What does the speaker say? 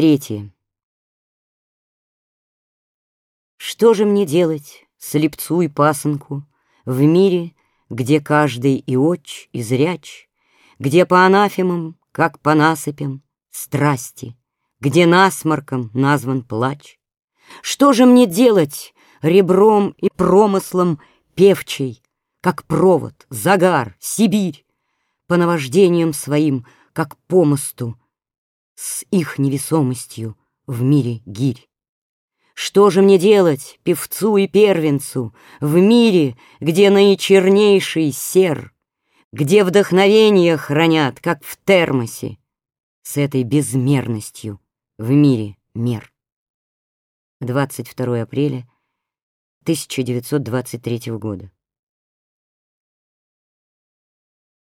23. Что же мне делать, слепцу и пасынку, В мире, где каждый и оч, и зряч, Где по анафемам, как по насыпям, Страсти, где насморком назван плач? Что же мне делать ребром и промыслом певчей, Как провод, загар, Сибирь, По наваждениям своим, как по мосту, с их невесомостью в мире гирь. Что же мне делать, певцу и первенцу, В мире, где наичернейший сер, Где вдохновение хранят, как в термосе, С этой безмерностью в мире мер? 22 апреля 1923 года.